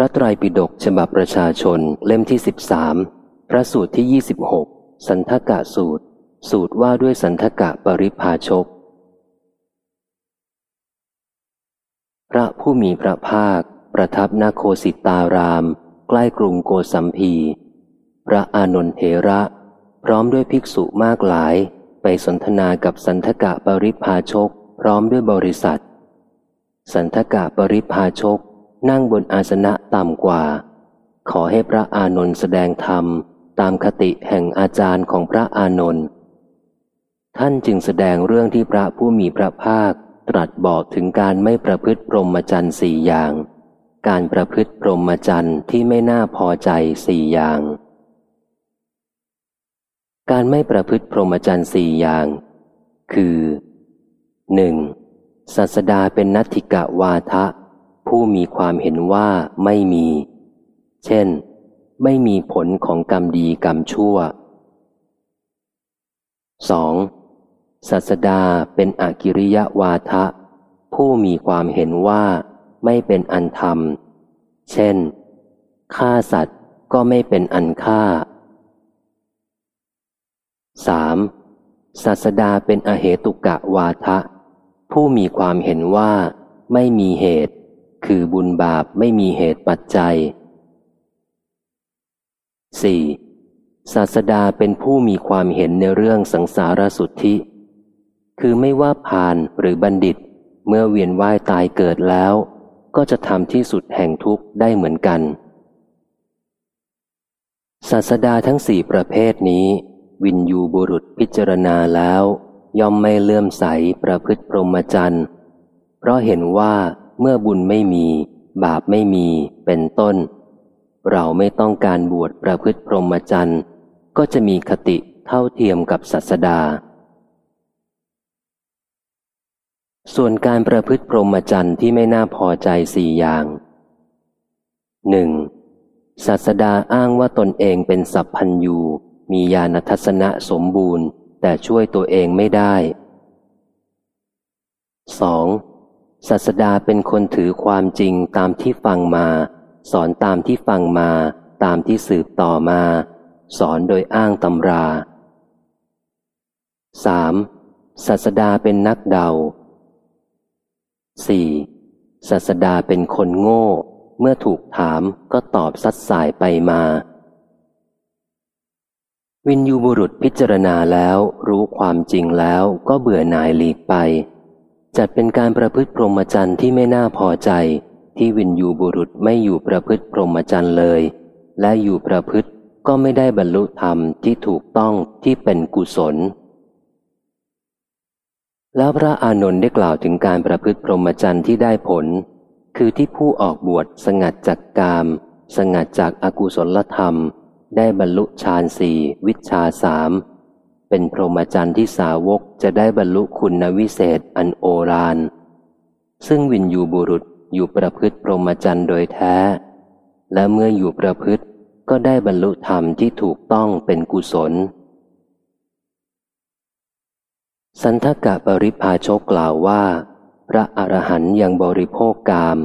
ระไตรปิฎกฉบับประชาชนเล่มที่สิบสามพระสูตรที่ยี่สิบหกสันทกะสูตร สูตรว่าด้วยสันทกะปริภาชก พระผู้มีพระภาค ประทับนาโคสิตาราม ใกล้กรุงโกสัมพี พระอานนทเทระ พร้อมด้วยภิกษุมากหลาย ไปสนทนากับสันทกะปริภาชก พร้อมด้วยบริษัท สันทกะปริภาชก นั่งบนอาสนะต่ำกว่า ขอให้พระอานนท์แสดงธรรมตามคติแห่งอาจารย์ของพระอานนท์ท่านจึงแสดงเรื่องที่พระผู้มีพระภาค ตรัสบอกถึงการไม่ประพฤติพรหมจรรย์สี่อย่าง การประพฤติพรหมจรรย์ที่ไม่น่าพอใจสี่อย่าง การไม่ประพฤติพรหมจรรย์สี่อย่าง คือหนึ่งศาสดาเป็นนัตถิกะวาทะ ผู้มีความเห็นว่าไม่มี เช่น ไม่มีผลของกรรมดีกรรมชั่ว 2. ศาสดาเป็นอากิริยวาทะ ผู้มีความเห็นว่าไม่เป็นอันธรรม เช่นฆ่าสัตว์ก็ไม่เป็นอันฆ่า 3. ศาสดาเป็นอเหตุกะวาทะ ผู้มีความเห็นว่าไม่มีเหตุ คือบุญบาปไม่มีเหตุปัจจัย 4. ศาสดาเป็นผู้มีความเห็นในเรื่องสังสารสุทธิ คือไม่ว่าพานหรือบัณฑิต เมื่อเวียนว่ายตายเกิดแล้ว ก็จะทำที่สุดแห่งทุกข์ได้เหมือนกัน ศาสดาทั้งสี่ประเภทนี้ วินยูบุรุษพิจารณาแล้ว ย่อมไม่เลื่อมใสประพฤติพรหมจรรย์เพราะเห็นว่า เมื่อบุญไม่มี บาปไม่มีเป็นต้น เราไม่ต้องการบวชประพฤติพรหมจรรย์ก็จะมีคติเท่าเทียมกับศาสดา ส่วนการประพฤติพรหมจรรย์ที่ไม่น่าพอใจสี่อย่างหนึ่งศาสดาอ้างว่าตนเองเป็นสัพพัญยูมีญาณทัศนะสมบูรณ์ แต่ช่วยตัวเองไม่ได้ 2. ศาสดาเป็นคนถือความจริงตามที่ฟังมา สอนตามที่ฟังมา ตามที่สืบต่อมา สอนโดยอ้างตำรา 3. ศาสดาเป็นนักเดา 4. ศาสดาเป็นคนโง่ เมื่อถูกถามก็ตอบสัดสายไปมา วินยูบุรุษพิจารณาแล้วรู้ความจริงแล้วก็เบื่อหน่ายหลีกไป จัดเป็นการประพฤติพรหมจรรย์ที่ไม่น่าพอใจ ที่วินยูบุรุษไม่อยู่ประพฤติพรหมจรรย์เลย และอยู่ประพฤติก็ไม่ได้บรรลุธรรมที่ถูกต้องที่เป็นกุศล แล้วพระอานนท์ได้กล่าวถึงการประพฤติพรหมจรรย์ที่ได้ผล คือที่ผู้ออกบวชสงัดจากกาม สงัดจากอากุศลธรรม ได้บรรลุฌานสี่วิชาสาม เป็นพรหมจรรย์ที่สาวกจะได้บรรลุคุณวิเศษอันโอรานซึ่งวินยูบุรุษอยู่ประพฤติพรหมจรรย์โดยแท้ และเมื่ออยู่ประพฤติก็ได้บรรลุธรรมที่ถูกต้องเป็นกุศล สันทกะปริพาชกกล่าวว่า พระอรหันยังบริโภคกาม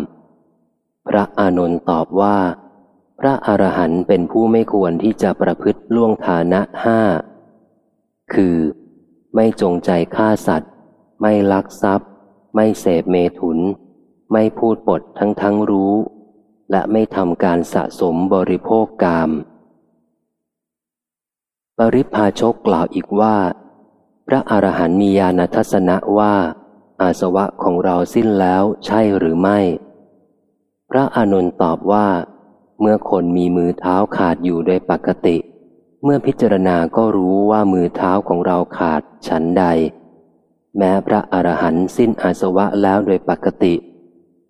พระอานนท์ตอบว่า พระอรหันต์เป็นผู้ไม่ควรที่จะประพฤติล่วงฐานะห้า คือ ไม่จงใจฆ่าสัตว์ ไม่ลักทรัพย์ ไม่เสพเมถุน ไม่พูดปดทั้งทั้งรู้ และไม่ทำการสะสมบริโภคกาม ปริพาชกกล่าวอีกว่า พระอรหันต์มีญาณทัศนะว่า อาสวะของเราสิ้นแล้วใช่หรือไม่ พระอานนท์ตอบว่า เมื่อคนมีมือเท้าขาดอยู่โดยปกติเมื่อพิจารณาก็รู้ว่ามือเท้าของเราขาดฉันใด แม้พระอรหันต์สิ้นอาสวะแล้วโดยปกติ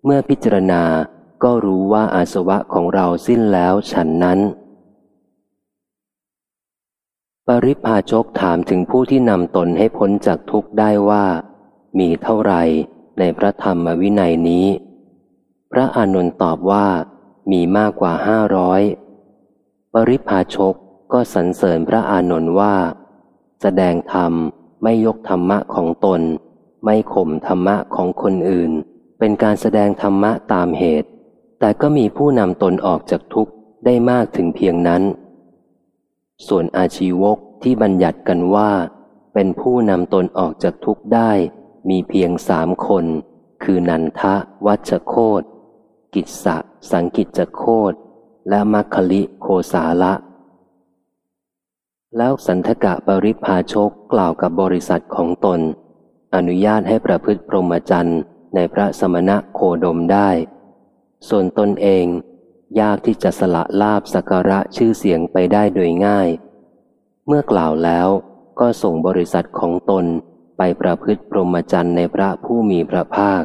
เมื่อพิจารณาก็รู้ว่าอาสวะของเราสิ้นแล้วฉันนั้น ปริพาชกถามถึงผู้ที่นำตนให้พ้นจากทุกข์ได้ว่า มีเท่าไรในพระธรรมวินัยนี้ พระอานนท์ตอบว่ามีมากกว่าห้าร้อยปริพาชก ก็สรรเสริญพระอานนท์ว่า แสดงธรรมไม่ยกธรรมะของตน ไม่ข่มธรรมะของคนอื่น เป็นการแสดงธรรมะตามเหตุ แต่ก็มีผู้นำตนออกจากทุกข์ได้มากถึงเพียงนั้น ส่วนอาชีวกที่บัญญัติกันว่า เป็นผู้นำตนออกจากทุกข์ได้ มีเพียงสามคน คือนันทะวัชโคตกิจสะสังกิจจโคตและมัคคลิโคสาละ แล้วสันทกะปริพาชกกล่าวกับบริษัทของตน อนุญาตให้ประพฤติพรหมจรรย์ในพระสมณะโคดมได้ ส่วนตนเอง ยากที่จะสละลาบสักการะชื่อเสียงไปได้โดยง่าย เมื่อกล่าวแล้วก็ส่งบริษัทของตนไปประพฤติพรหมจรรย์ในพระผู้มีพระภาค